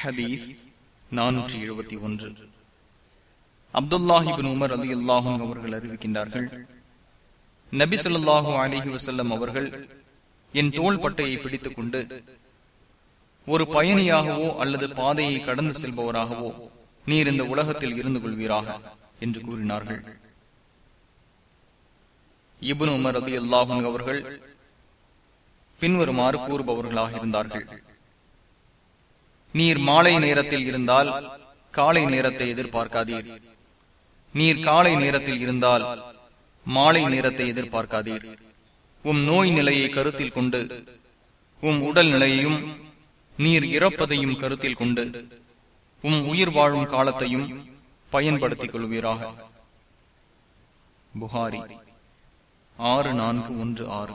ஹதீஸ் நானூற்றி எழுபத்தி ஒன்று. அப்துல்லாஹிபின் உமர் அலி அல்லாஹும் அவர்கள் அறிவிக்கின்றார்கள் நபி சொல்லாஹு அலிஹி வசல்லம் அவர்கள் என் தோல் பட்டையை பிடித்துக் கொண்டு ஒரு பயணியாகவோ அல்லது பாதையை கடந்து செல்பவராகவோ நீர் இந்த உலகத்தில் இருந்து கொள்வீராக என்று கூறினார்கள். இபுன் உமர் அலி அல்லாஹும் அவர்கள் பின்வருமாறு கூறுபவர்களாக இருந்தார்கள். நீர் மாலை நேரத்தில் இருந்தால் காலை நேரத்தை எதிர்பார்க்காதீர். நீர் காலை நேரத்தில் இருந்தால் மாலை நேரத்தை எதிர்பார்க்காதீர். உம் நோய் நிலையை கருத்தில் கொண்டு உம் உடல் நிலையையும் நீர் இறப்பதையும் கருத்தில் கொண்டு உம் உயிர் வாழும் காலத்தையும் பயன்படுத்திக் கொள்வீராக. புகாரி ஆறு நான்கு ஒன்று ஆறு.